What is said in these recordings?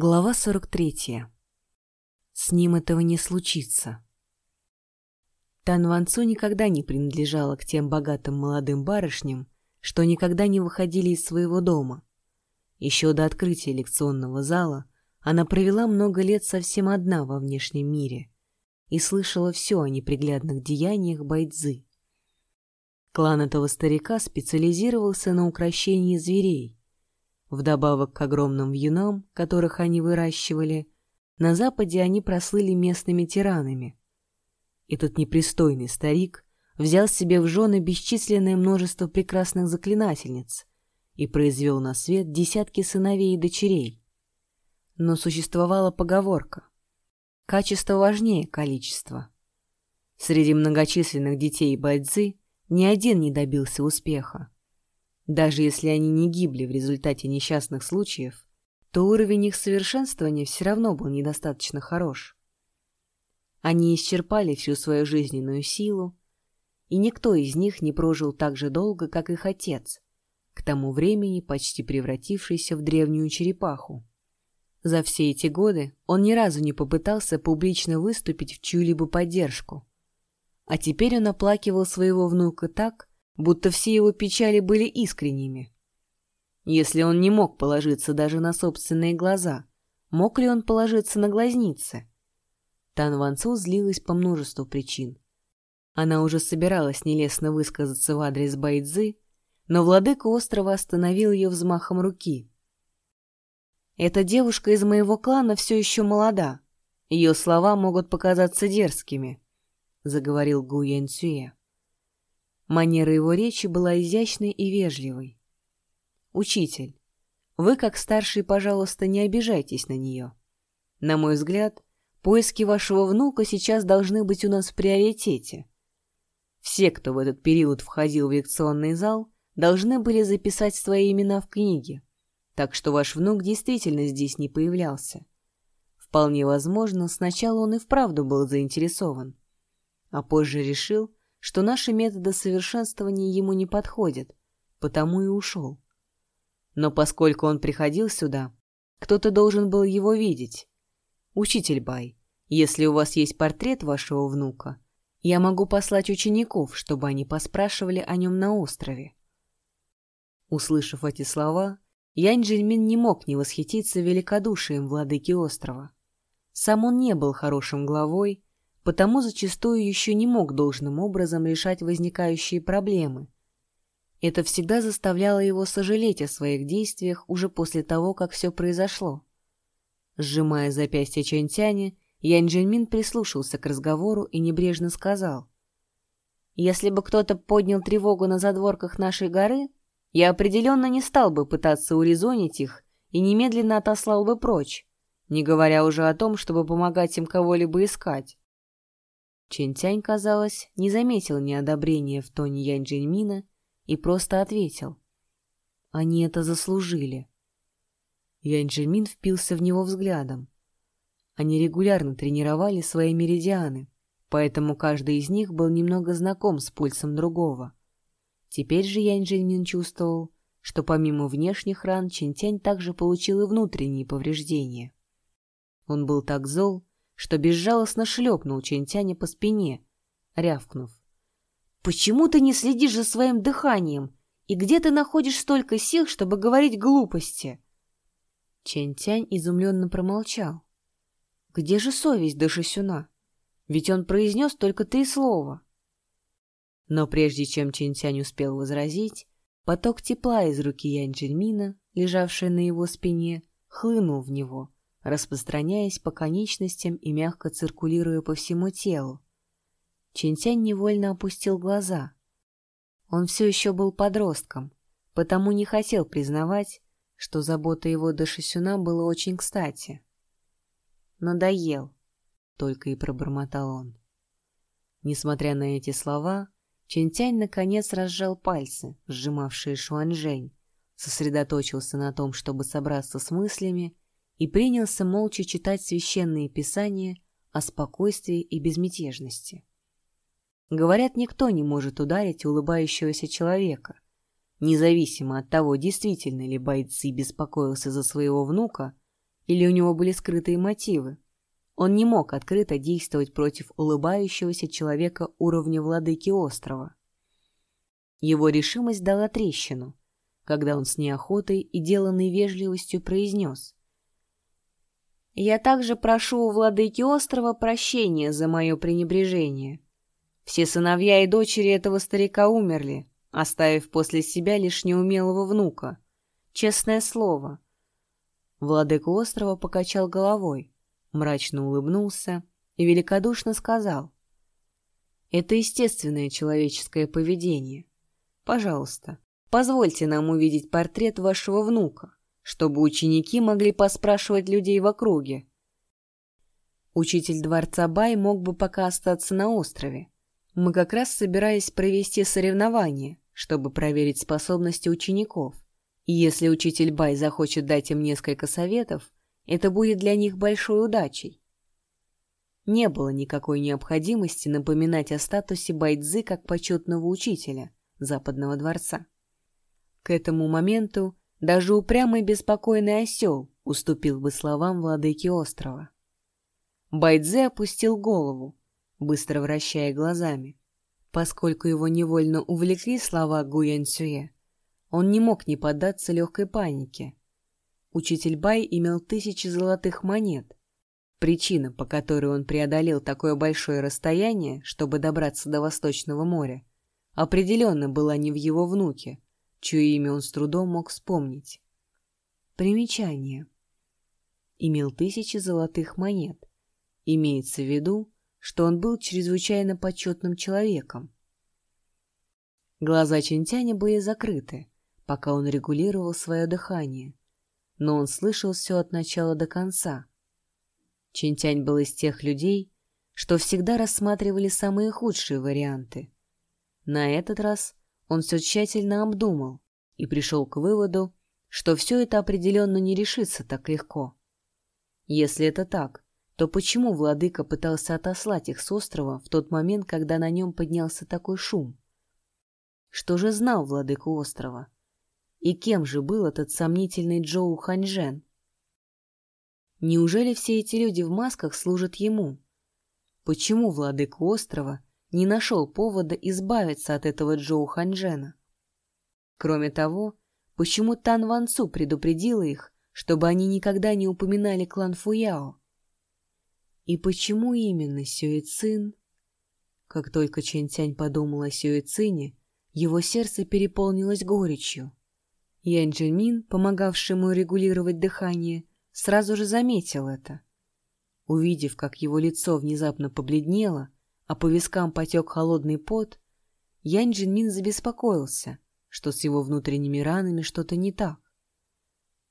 Глава 43. С ним этого не случится. Тан Ванцу никогда не принадлежала к тем богатым молодым барышням, что никогда не выходили из своего дома. Еще до открытия лекционного зала она провела много лет совсем одна во внешнем мире и слышала все о неприглядных деяниях Байдзы. Клан этого старика специализировался на украшении зверей, Вдобавок к огромным вьюнам, которых они выращивали, на Западе они прослыли местными тиранами. Этот непристойный старик взял себе в жены бесчисленное множество прекрасных заклинательниц и произвел на свет десятки сыновей и дочерей. Но существовала поговорка «Качество важнее количества». Среди многочисленных детей Байдзы ни один не добился успеха. Даже если они не гибли в результате несчастных случаев, то уровень их совершенствования все равно был недостаточно хорош. Они исчерпали всю свою жизненную силу, и никто из них не прожил так же долго, как их отец, к тому времени почти превратившийся в древнюю черепаху. За все эти годы он ни разу не попытался публично выступить в чью-либо поддержку. А теперь он оплакивал своего внука так, будто все его печали были искренними. Если он не мог положиться даже на собственные глаза, мог ли он положиться на глазницы? Тан Ван Цу злилась по множеству причин. Она уже собиралась нелестно высказаться в адрес Байдзы, но владыка острова остановил ее взмахом руки. «Эта девушка из моего клана все еще молода. Ее слова могут показаться дерзкими», — заговорил Гу Янь Цюэ. Манера его речи была изящной и вежливой. «Учитель, вы, как старший, пожалуйста, не обижайтесь на нее. На мой взгляд, поиски вашего внука сейчас должны быть у нас в приоритете. Все, кто в этот период входил в лекционный зал, должны были записать свои имена в книге, так что ваш внук действительно здесь не появлялся. Вполне возможно, сначала он и вправду был заинтересован, а позже решил, что наши методы совершенствования ему не подходят, потому и ушел. Но поскольку он приходил сюда, кто-то должен был его видеть. Учитель Бай, если у вас есть портрет вашего внука, я могу послать учеников, чтобы они поспрашивали о нем на острове. Услышав эти слова, Янь Джельмин не мог не восхититься великодушием владыки острова. Сам он не был хорошим главой, потому зачастую еще не мог должным образом решать возникающие проблемы. Это всегда заставляло его сожалеть о своих действиях уже после того, как все произошло. Сжимая запястье Чэньтяня, Янь Джинмин прислушался к разговору и небрежно сказал. «Если бы кто-то поднял тревогу на задворках нашей горы, я определенно не стал бы пытаться урезонить их и немедленно отослал бы прочь, не говоря уже о том, чтобы помогать им кого-либо искать. Чентянь, казалось, не заметил неодобрения в тоне Янь Джиньмина и просто ответил. Они это заслужили. Янь Джиньмин впился в него взглядом. Они регулярно тренировали свои меридианы, поэтому каждый из них был немного знаком с пульсом другого. Теперь же Янь Джиньмин чувствовал, что помимо внешних ран Чинтянь также получил и внутренние повреждения. Он был так зол, что безжалостно шлепнул Чентяня по спине, рявкнув. «Почему ты не следишь за своим дыханием? И где ты находишь столько сил, чтобы говорить глупости?» Чентянь изумленно промолчал. «Где же совесть Дашисюна? Ведь он произнес только три слова». Но прежде чем Чентянь успел возразить, поток тепла из руки Янь Джельмина, лежавшей на его спине, хлынул в него — распространяясь по конечностям и мягко циркулируя по всему телу. Чинтянь невольно опустил глаза. Он все еще был подростком, потому не хотел признавать, что забота его до Шисюна была очень кстати. «Надоел», — только и пробормотал он. Несмотря на эти слова, Чинтянь наконец разжал пальцы, сжимавшие Шуанжэнь, сосредоточился на том, чтобы собраться с мыслями и принялся молча читать священные писания о спокойствии и безмятежности. Говорят, никто не может ударить улыбающегося человека, независимо от того, действительно ли Байци беспокоился за своего внука Или у него были скрытые мотивы? Он не мог открыто действовать против улыбающегося человека уровня владыки острова. Его решимость дала трещину, когда он с неохотой и деланной вежливостью произнес. «Я также прошу у владыки острова прощения за мое пренебрежение. Все сыновья и дочери этого старика умерли, оставив после себя лишь неумелого внука. Честное слово». Владыка острова покачал головой, мрачно улыбнулся и великодушно сказал. «Это естественное человеческое поведение. Пожалуйста, позвольте нам увидеть портрет вашего внука, чтобы ученики могли поспрашивать людей в округе. Учитель дворца Бай мог бы пока остаться на острове. Мы как раз собирались провести соревнование, чтобы проверить способности учеников. И если учитель Бай захочет дать им несколько советов, это будет для них большой удачей. Не было никакой необходимости напоминать о статусе Байдзы как почетного учителя – Западного дворца. К этому моменту даже упрямый беспокойный осел уступил бы словам владыки острова. Байдзе опустил голову, быстро вращая глазами. Поскольку его невольно увлекли слова Гуян Цюэ, он не мог не поддаться легкой панике. Учитель Бай имел тысячи золотых монет. Причина, по которой он преодолел такое большое расстояние, чтобы добраться до Восточного моря, определенно была не в его внуке, чье имя он с трудом мог вспомнить. Примечание. Имел тысячи золотых монет. Имеется в виду, что он был чрезвычайно почетным человеком. Глаза Чинтяня были закрыты, пока он регулировал свое дыхание, но он слышал все от начала до конца. Чинтянь был из тех людей, что всегда рассматривали самые худшие варианты — на этот раз он все тщательно обдумал и пришел к выводу, что все это определенно не решится так легко. Если это так, то почему владыка пытался отослать их с острова в тот момент, когда на нем поднялся такой шум? Что же знал владыка острова? И кем же был этот сомнительный Джоу Ханьжен? Неужели все эти люди в масках служат ему? Почему владыка острова не нашел повода избавиться от этого Джоу Ханьжена. Кроме того, почему Тан Ван Цу предупредила их, чтобы они никогда не упоминали клан Фуяо? И почему именно Сюэ Цин? Как только Чэнь Тянь подумал о Сюэ Цине, его сердце переполнилось горечью. Янь Джинмин, помогавший ему регулировать дыхание, сразу же заметил это. Увидев, как его лицо внезапно побледнело, а по вискам потек холодный пот, Янь Джинмин забеспокоился, что с его внутренними ранами что-то не так.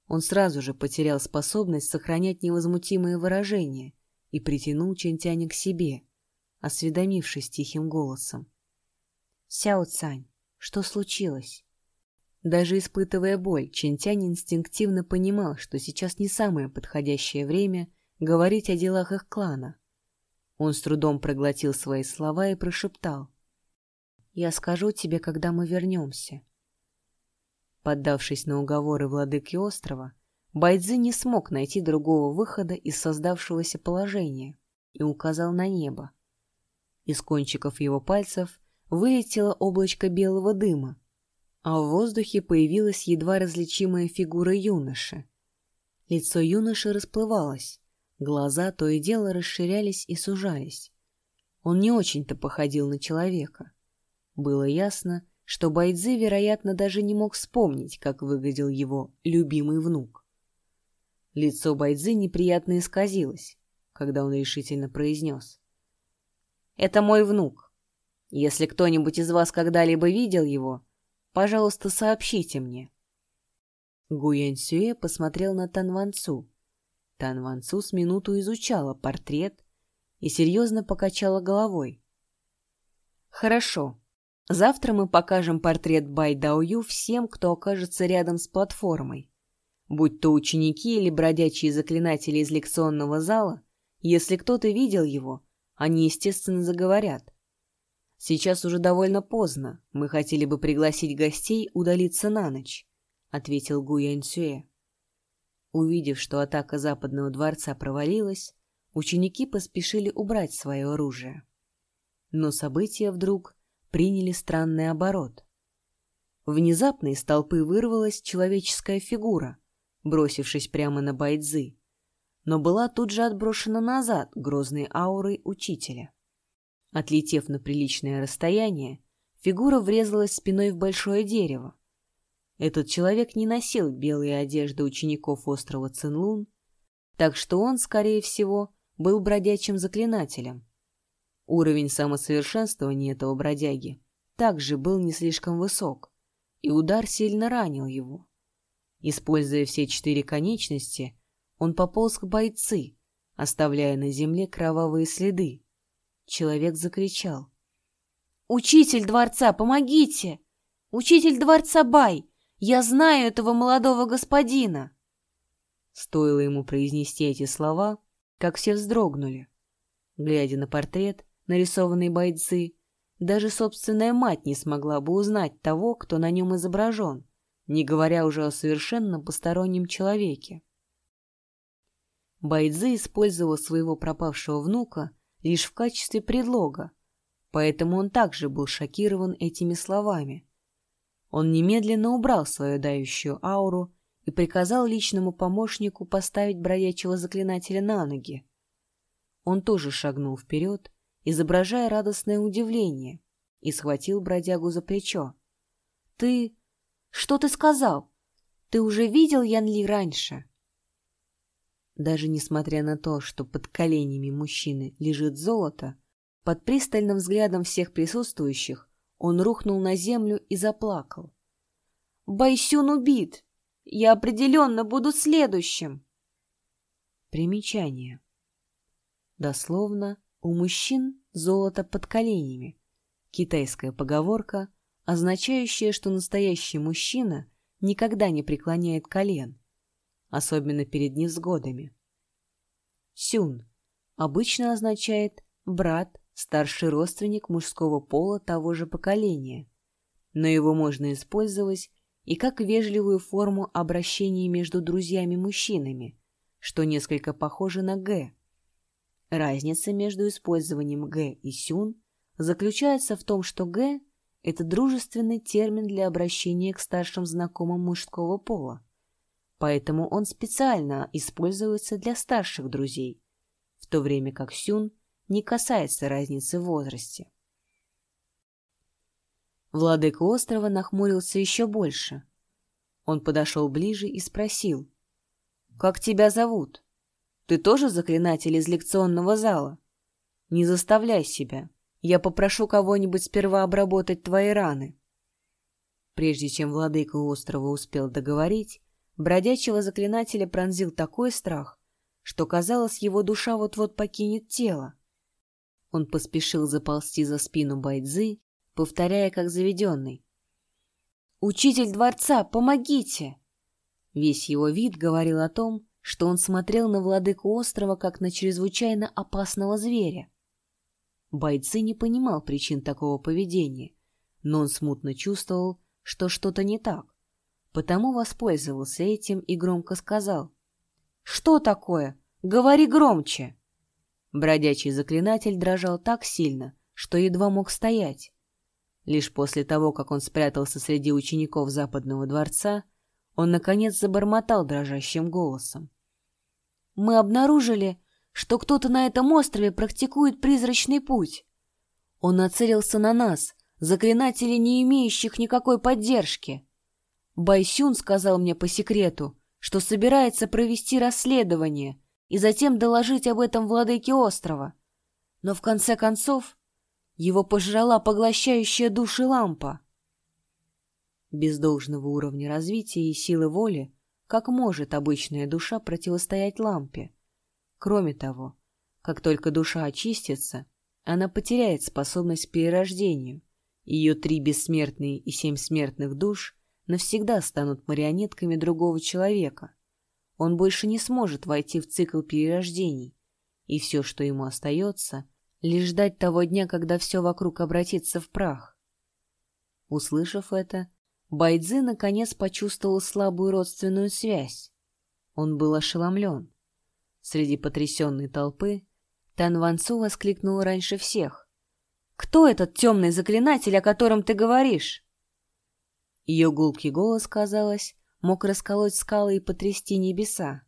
Он сразу же потерял способность сохранять невозмутимое выражение и притянул Чентяня к себе, осведомившись тихим голосом. «Сяо Цань, что случилось?» Даже испытывая боль, Чентянь инстинктивно понимал, что сейчас не самое подходящее время говорить о делах их клана — он с трудом проглотил свои слова и прошептал. «Я скажу тебе, когда мы вернемся». Поддавшись на уговоры владыки острова, Байдзи не смог найти другого выхода из создавшегося положения и указал на небо. Из кончиков его пальцев вылетело облачко белого дыма, а в воздухе появилась едва различимая фигура юноши. Лицо юноши расплывалось, Глаза то и дело расширялись и сужались. Он не очень-то походил на человека. Было ясно, что Байдзи, вероятно, даже не мог вспомнить, как выглядел его любимый внук. Лицо Байдзи неприятно исказилось, когда он решительно произнес. «Это мой внук. Если кто-нибудь из вас когда-либо видел его, пожалуйста, сообщите мне». Гуянь Сюэ посмотрел на Тан Ван Цу, Тан Ван Цу с минуту изучала портрет и серьезно покачала головой. «Хорошо. Завтра мы покажем портрет Бай Дао Ю всем, кто окажется рядом с платформой. Будь то ученики или бродячие заклинатели из лекционного зала, если кто-то видел его, они, естественно, заговорят. Сейчас уже довольно поздно, мы хотели бы пригласить гостей удалиться на ночь», — ответил Гу Янь Цюэ. Увидев, что атака западного дворца провалилась, ученики поспешили убрать свое оружие. Но события вдруг приняли странный оборот. Внезапно из толпы вырвалась человеческая фигура, бросившись прямо на Байдзы, но была тут же отброшена назад грозной аурой учителя. Отлетев на приличное расстояние, фигура врезалась спиной в большое дерево. Этот человек не носил белые одежды учеников острова Цинлун, так что он, скорее всего, был бродячим заклинателем. Уровень самосовершенствования этого бродяги также был не слишком высок, и удар сильно ранил его. Используя все четыре конечности, он пополз к бойцы, оставляя на земле кровавые следы. Человек закричал. «Учитель дворца, помогите! Учитель дворца Бай! Я знаю этого молодого господина!» Стоило ему произнести эти слова, как все вздрогнули. Глядя на портрет, нарисованный бойцы, даже собственная мать не смогла бы узнать того, кто на нем изображен, не говоря уже о совершенно постороннем человеке. Байдзе использовал своего пропавшего внука лишь в качестве предлога, поэтому он также был шокирован этими словами. Он немедленно убрал свою дающую ауру и приказал личному помощнику поставить бродячего заклинателя на ноги. Он тоже шагнул вперед, изображая радостное удивление, и схватил бродягу за плечо. — Ты... Что ты сказал? Ты уже видел Ян Ли раньше? Даже несмотря на то, что под коленями мужчины лежит золото, под пристальным взглядом всех присутствующих он рухнул на землю и заплакал. «Байсюн убит! Я определенно буду следующим!» Примечание. Дословно, у мужчин золото под коленями. Китайская поговорка, означающая, что настоящий мужчина никогда не преклоняет колен, особенно перед невзгодами. Сюн обычно означает брат, старший родственник мужского пола того же поколения, но его можно использовать и как вежливую форму обращения между друзьями-мужчинами, что несколько похоже на «г». Разница между использованием «г» и «сюн» заключается в том, что «г» — это дружественный термин для обращения к старшим знакомым мужского пола поэтому он специально используется для старших друзей, в то время как Сюн не касается разницы в возрасте. Владыка острова нахмурился еще больше. Он подошел ближе и спросил. «Как тебя зовут? Ты тоже заклинатель из лекционного зала? Не заставляй себя. Я попрошу кого-нибудь сперва обработать твои раны». Прежде чем владыка острова успел договорить, Бродячего заклинателя пронзил такой страх, что, казалось, его душа вот-вот покинет тело. Он поспешил заползти за спину Байдзы, повторяя как заведенный. «Учитель дворца, помогите!» Весь его вид говорил о том, что он смотрел на владыку острова как на чрезвычайно опасного зверя. Бойцы не понимал причин такого поведения, но он смутно чувствовал, что что-то не так потому воспользовался этим и громко сказал. «Что такое? Говори громче!» Бродячий заклинатель дрожал так сильно, что едва мог стоять. Лишь после того, как он спрятался среди учеников западного дворца, он, наконец, забормотал дрожащим голосом. «Мы обнаружили, что кто-то на этом острове практикует призрачный путь. Он нацелился на нас, заклинателей, не имеющих никакой поддержки. Байсюн сказал мне по секрету, что собирается провести расследование и затем доложить об этом владыке острова. Но в конце концов его пожрала поглощающая души лампа. Без должного уровня развития и силы воли, как может обычная душа противостоять лампе? Кроме того, как только душа очистится, она потеряет способность к перерождению. Ее три бессмертные и семь смертных душ навсегда станут марионетками другого человека. Он больше не сможет войти в цикл перерождений, и все, что ему остается, лишь ждать того дня, когда все вокруг обратится в прах. Услышав это, Байдзи наконец почувствовал слабую родственную связь. Он был ошеломлен. Среди потрясенной толпы Тан Вансу воскликнул раньше всех. «Кто этот темный заклинатель, о котором ты говоришь?» Ее гулкий голос, казалось, мог расколоть скалы и потрясти небеса.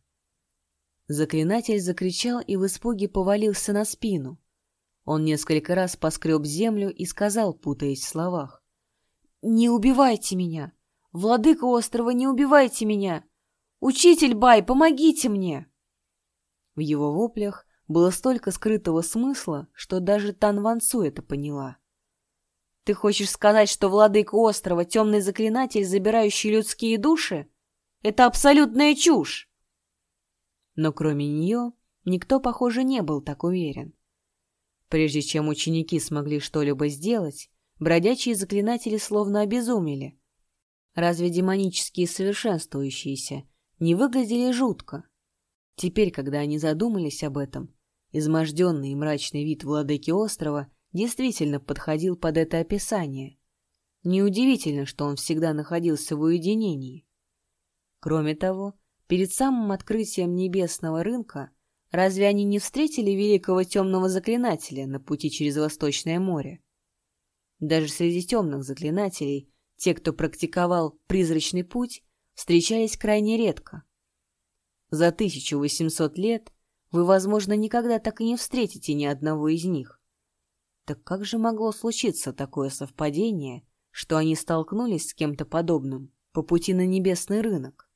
Заклинатель закричал и в испуге повалился на спину. Он несколько раз поскреб землю и сказал, путаясь в словах. «Не убивайте меня! Владыка острова, не убивайте меня! Учитель Бай, помогите мне!» В его воплях было столько скрытого смысла, что даже Тан Вансу это поняла. «Ты хочешь сказать, что владыка острова — темный заклинатель, забирающий людские души? Это абсолютная чушь!» Но кроме нее никто, похоже, не был так уверен. Прежде чем ученики смогли что-либо сделать, бродячие заклинатели словно обезумели. Разве демонические совершенствующиеся не выглядели жутко? Теперь, когда они задумались об этом, изможденный и мрачный вид владыки острова действительно подходил под это описание. Неудивительно, что он всегда находился в уединении. Кроме того, перед самым открытием небесного рынка разве они не встретили великого темного заклинателя на пути через Восточное море? Даже среди темных заклинателей те, кто практиковал призрачный путь, встречались крайне редко. За 1800 лет вы, возможно, никогда так и не встретите ни одного из них. Так как же могло случиться такое совпадение, что они столкнулись с кем-то подобным по пути на небесный рынок?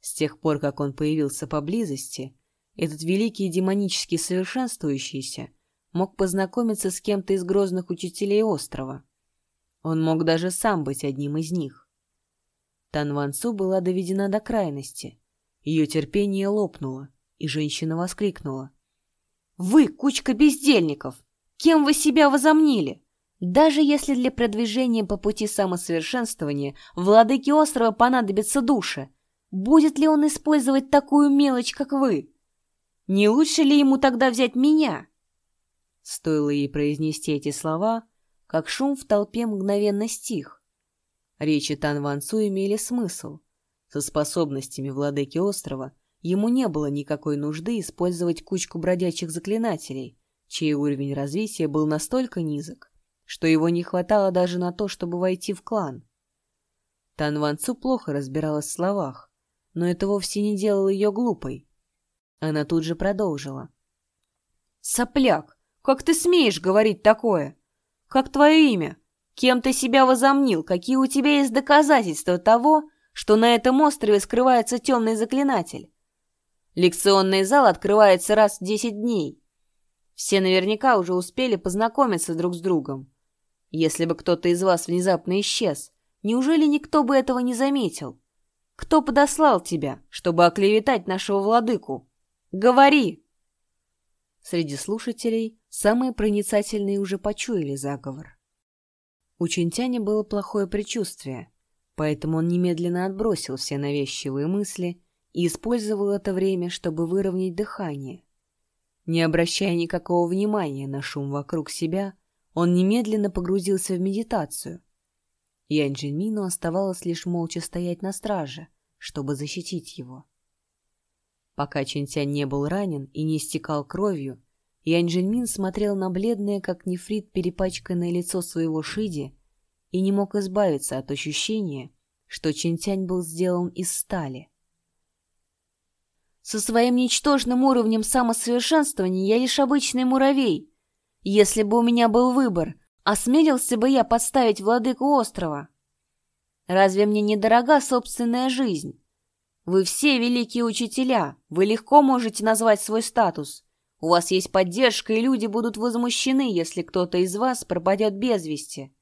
С тех пор, как он появился поблизости, этот великий демонический совершенствующийся мог познакомиться с кем-то из грозных учителей острова. Он мог даже сам быть одним из них. Тан Вансу была доведена до крайности — ее терпение лопнуло, и женщина воскликнула. «Вы кучка бездельников! Кем вы себя возомнили? Даже если для продвижения по пути самосовершенствования владыке острова понадобится душа, будет ли он использовать такую мелочь, как вы? Не лучше ли ему тогда взять меня?» Стоило ей произнести эти слова, как шум в толпе мгновенно стих. Речи Тан Вансу имели смысл — со способностями владыки острова ему не было никакой нужды использовать кучку бродячих заклинателей, чей уровень развития был настолько низок, что его не хватало даже на то, чтобы войти в клан. Тан Ван Цу плохо разбиралась в словах, но это вовсе не делало ее глупой. Она тут же продолжила. «Сопляк, как ты смеешь говорить такое? Как твое имя? Кем ты себя возомнил? Какие у тебя есть доказательства того, что на этом острове скрывается темный заклинатель. Лекционный зал открывается раз в десять дней. Все наверняка уже успели познакомиться друг с другом. Если бы кто-то из вас внезапно исчез, неужели никто бы этого не заметил? Кто подослал тебя, чтобы оклеветать нашего владыку? Говори!» Среди слушателей самые проницательные уже почуяли заговор. У Чинтяня было плохое предчувствие — Поэтому он немедленно отбросил все навязчивые мысли и использовал это время, чтобы выровнять дыхание. Не обращая никакого внимания на шум вокруг себя, он немедленно погрузился в медитацию. Янь Джинмину оставалось лишь молча стоять на страже, чтобы защитить его. Пока Чинтянь не был ранен и не истекал кровью, Янь Джинмин смотрел на бледное, как нефрит, перепачканное лицо своего Шиди и не мог избавиться от ощущения, что Чинтянь был сделан из стали. Со своим ничтожным уровнем самосовершенствования я лишь обычный муравей. Если бы у меня был выбор, осмелился бы я подставить владыку острова. Разве мне недорога собственная жизнь? Вы все великие учителя, вы легко можете назвать свой статус. У вас есть поддержка, и люди будут возмущены, если кто-то из вас пропадет без вести.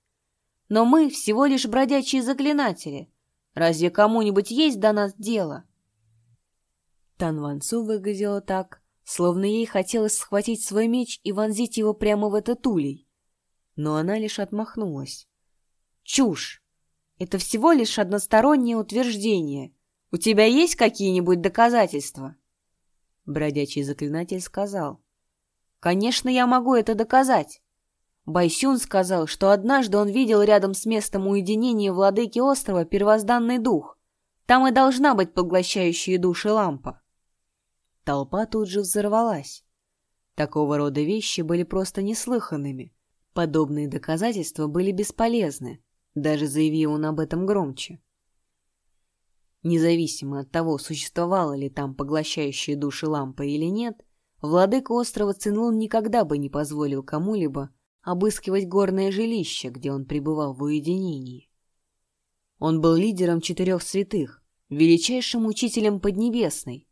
Но мы всего лишь бродячие заклинатели. Разве кому-нибудь есть до нас дело?» Тан Ван выглядела так, словно ей хотелось схватить свой меч и вонзить его прямо в этот улей. Но она лишь отмахнулась. «Чушь! Это всего лишь одностороннее утверждение. У тебя есть какие-нибудь доказательства?» Бродячий заклинатель сказал. «Конечно, я могу это доказать. Байсюн сказал, что однажды он видел рядом с местом уединения владыки острова первозданный дух. Там и должна быть поглощающая души лампа. Толпа тут же взорвалась. Такого рода вещи были просто неслыханными. Подобные доказательства были бесполезны, даже заяви он об этом громче. Независимо от того, существовала ли там поглощающая души лампа или нет, владыка острова Цинлун никогда бы не позволил кому-либо обыскивать горное жилище, где он пребывал в уединении. Он был лидером четырех святых, величайшим учителем Поднебесной.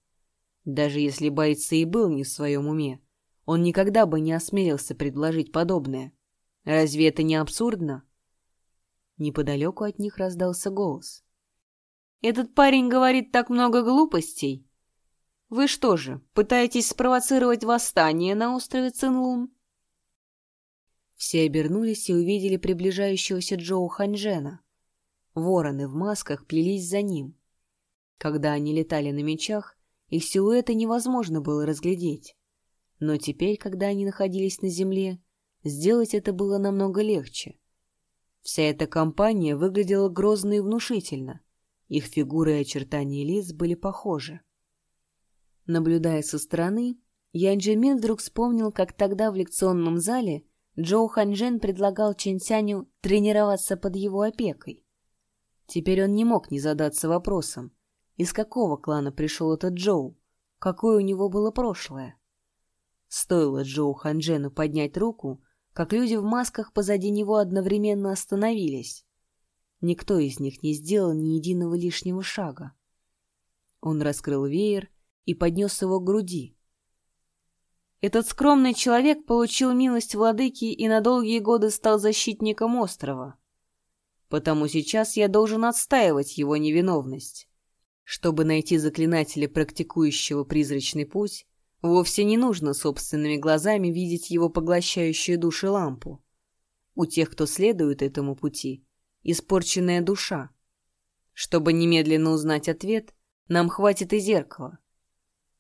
Даже если бойцы и был не в своем уме, он никогда бы не осмелился предложить подобное. Разве это не абсурдно? Неподалеку от них раздался голос. «Этот парень говорит так много глупостей. Вы что же, пытаетесь спровоцировать восстание на острове Цинлун?» Все обернулись и увидели приближающегося Джоу Ханьжена. Вороны в масках плелись за ним. Когда они летали на мечах, их силуэты невозможно было разглядеть. Но теперь, когда они находились на земле, сделать это было намного легче. Вся эта компания выглядела грозно и внушительно. Их фигуры и очертания лиц были похожи. Наблюдая со стороны, Ян Джимин вдруг вспомнил, как тогда в лекционном зале Джоу Ханьжен предлагал Чен Цяню тренироваться под его опекой. Теперь он не мог не задаться вопросом, из какого клана пришел этот Джоу, какое у него было прошлое. Стоило Джоу Ханжену поднять руку, как люди в масках позади него одновременно остановились. Никто из них не сделал ни единого лишнего шага. Он раскрыл веер и поднес его к груди. Этот скромный человек получил милость владыки и на долгие годы стал защитником острова потому сейчас я должен отстаивать его невиновность. Чтобы найти заклинателя, практикующего призрачный путь, вовсе не нужно собственными глазами видеть его поглощающую души лампу. У тех, кто следует этому пути, испорченная душа. Чтобы немедленно узнать ответ, нам хватит и зеркала.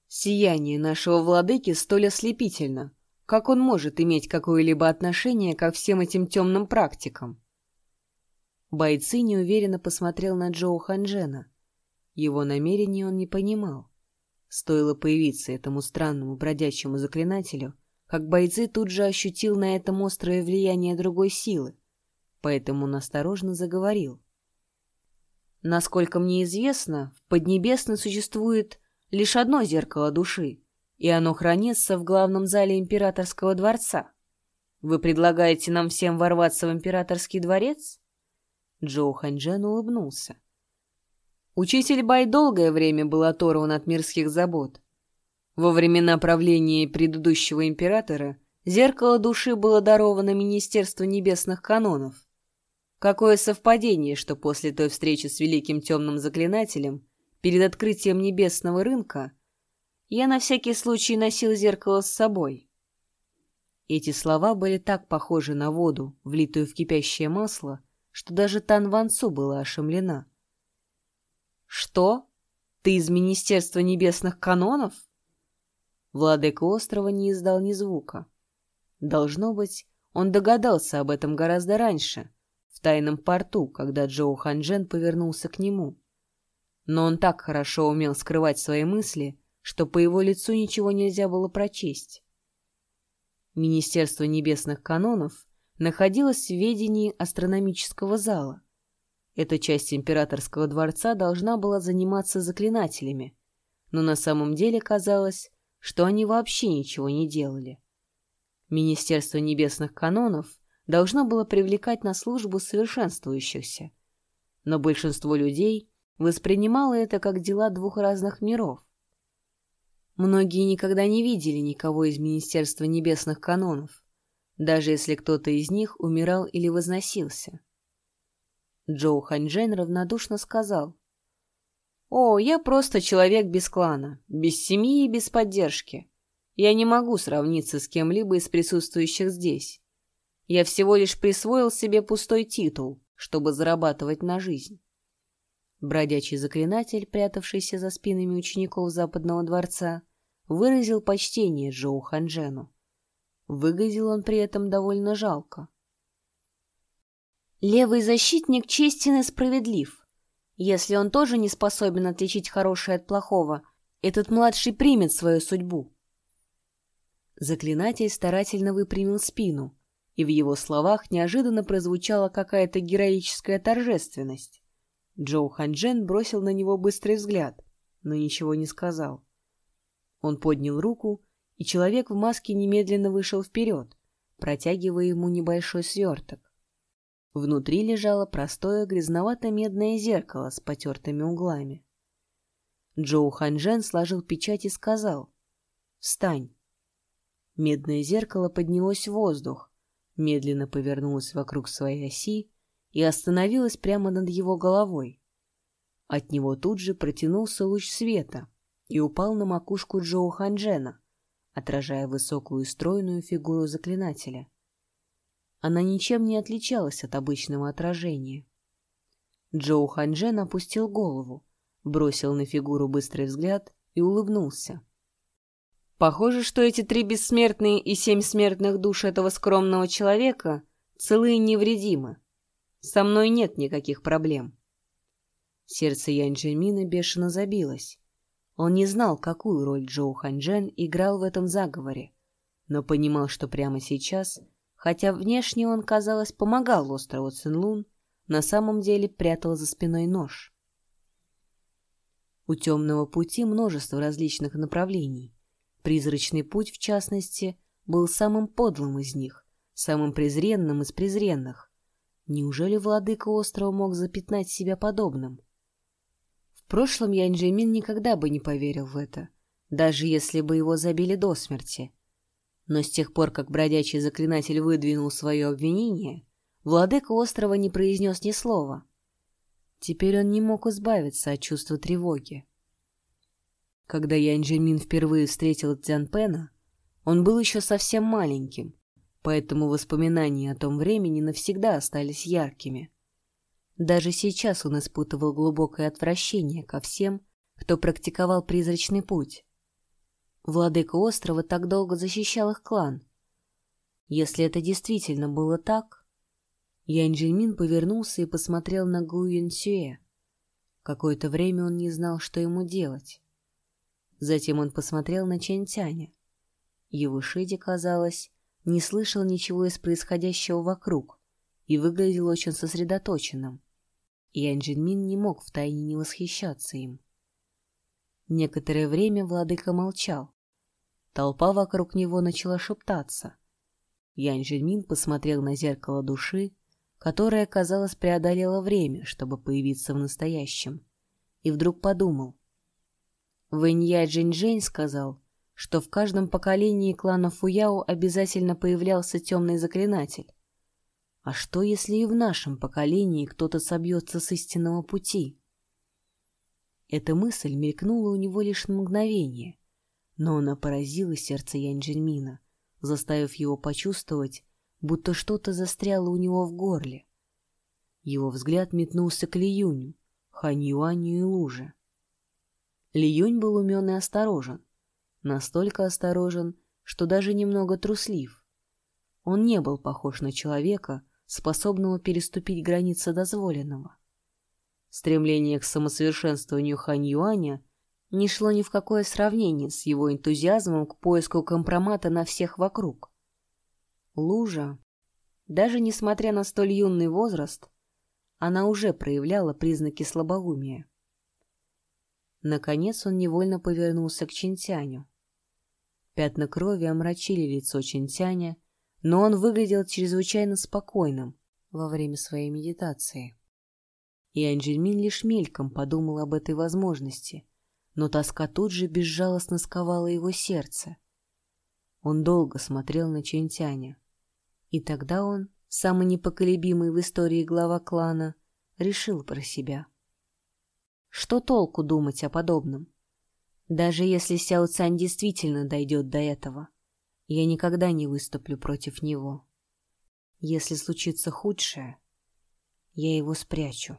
Сияние нашего владыки столь ослепительно, как он может иметь какое-либо отношение ко всем этим темным практикам. Бойцы неуверенно посмотрел на Джоу Ханжена. Его намерений он не понимал. Стоило появиться этому странному бродячему заклинателю, как бойцы тут же ощутил на этом острое влияние другой силы, поэтому он осторожно заговорил. Насколько мне известно, в Поднебесной существует лишь одно зеркало души, и оно хранится в главном зале императорского дворца. Вы предлагаете нам всем ворваться в императорский дворец? Джоу Ханьчжэн улыбнулся. Учитель Бай долгое время был оторван от мирских забот. Во времена правления предыдущего императора зеркало души было даровано Министерству небесных канонов. Какое совпадение, что после той встречи с великим темным заклинателем перед открытием небесного рынка я на всякий случай носил зеркало с собой. Эти слова были так похожи на воду, влитую в кипящее масло, что даже Тан Ванцу была ошеломлена. «Что? Ты из Министерства небесных канонов?» Владыка острова не издал ни звука. Должно быть, он догадался об этом гораздо раньше, в тайном порту, когда Джоу Ханжен повернулся к нему. Но он так хорошо умел скрывать свои мысли, что по его лицу ничего нельзя было прочесть. Министерство небесных канонов находилась в ведении астрономического зала. Эта часть императорского дворца должна была заниматься заклинателями, но на самом деле казалось, что они вообще ничего не делали. Министерство небесных канонов должно было привлекать на службу совершенствующихся, но большинство людей воспринимало это как дела двух разных миров. Многие никогда не видели никого из Министерства небесных канонов, даже если кто-то из них умирал или возносился. Джоу Ханьчжэнь равнодушно сказал. «О, я просто человек без клана, без семьи и без поддержки. Я не могу сравниться с кем-либо из присутствующих здесь. Я всего лишь присвоил себе пустой титул, чтобы зарабатывать на жизнь». Бродячий заклинатель, прятавшийся за спинами учеников Западного дворца, выразил почтение Джоу Ханжену. Выглядел он при этом довольно жалко. «Левый защитник честен и справедлив. Если он тоже не способен отличить хорошее от плохого, этот младший примет свою судьбу. Заклинатель старательно выпрямил спину, и в его словах неожиданно прозвучала какая-то героическая торжественность. Джоу Ханчжен бросил на него быстрый взгляд, но ничего не сказал. Он поднял руку, и человек в маске немедленно вышел вперед, протягивая ему небольшой сверток. Внутри лежало простое грязновато-медное зеркало с потертыми углами. Джоу Ханчжен сложил печать и сказал «Встань». Медное зеркало поднялось в воздух, медленно повернулось вокруг своей оси и остановилась прямо над его головой. От него тут же протянулся луч света и упал на макушку Джоу Ханжена, отражая высокую стройную фигуру заклинателя. Она ничем не отличалась от обычного отражения. Джоу Ханжен опустил голову, бросил на фигуру быстрый взгляд и улыбнулся. Похоже, что эти три бессмертные и семь смертных душ этого скромного человека целы и невредимы. Со мной нет никаких проблем. Сердце Янь-Джимина бешено забилось. Он не знал, какую роль Джоу Ханчжэн играл в этом заговоре, но понимал, что прямо сейчас, хотя внешне он, казалось, помогал острову Цинлун, на самом деле прятал за спиной нож. У темного пути множество различных направлений. Призрачный путь, в частности, был самым подлым из них, самым презренным из презренных. Неужели владыка острова мог запятнать себя подобным? В прошлом Янджимин никогда бы не поверил в это, даже если бы его забили до смерти. Но с тех пор, как бродячий заклинатель выдвинул свое обвинение, владыка острова не произнес ни слова. Теперь он не мог избавиться от чувства тревоги. Когда Янджимин впервые встретил Дзянпена, он был еще совсем маленьким, поэтому воспоминания о том времени навсегда остались яркими. Даже сейчас он испытывал глубокое отвращение ко всем, кто практиковал призрачный путь. Владыка острова так долго защищал их клан. Если это действительно было так... Янь Джельмин повернулся и посмотрел на Гу Юнсюэ. Какое-то время он не знал, что ему делать. Затем он посмотрел на Чэнь Тяня. Его Шиди, казалось, не слышал ничего из происходящего вокруг и выглядел очень сосредоточенным. И Анджинмин не мог втайне не восхищаться им. Некоторое время владыка молчал. Толпа вокруг него начала шептаться. Янь Жильмин посмотрел на зеркало души, которое, казалось, преодолело время, чтобы появиться в настоящем, и вдруг подумал. Вэнья Джинь-Джень сказал, что в каждом поколении клана Фуяо обязательно появлялся темный заклинатель. А что, если и в нашем поколении кто-то собьется с истинного пути? Эта мысль мелькнула у него лишь на мгновение, но она поразила сердце Янь-Джельмина, заставив его почувствовать, будто что-то застряло у него в горле. Его взгляд метнулся к Лиюню, Хань-Юаню и Луже. Лиюнь был умен и осторожен, настолько осторожен, что даже немного труслив. Он не был похож на человека, способного переступить границы дозволенного. Стремление к самосовершенствованию Хань Юаня не шло ни в какое сравнение с его энтузиазмом к поиску компромата на всех вокруг. Лужа, даже несмотря на столь юный возраст, она уже проявляла признаки слабоумия. Наконец он невольно повернулся к Чинтяню. Пятна крови омрачили лицо Чинтяня, но он выглядел чрезвычайно спокойным во время своей медитации. И Анджельмин лишь мельком подумал об этой возможности, но тоска тут же безжалостно сковала его сердце. Он долго смотрел на Чентяня, и тогда он, самый непоколебимый в истории глава клана, решил про себя. Что толку думать о подобном? Даже если Сяо Цань действительно дойдет до этого — я никогда не выступлю против него. Если случится худшее, я его спрячу.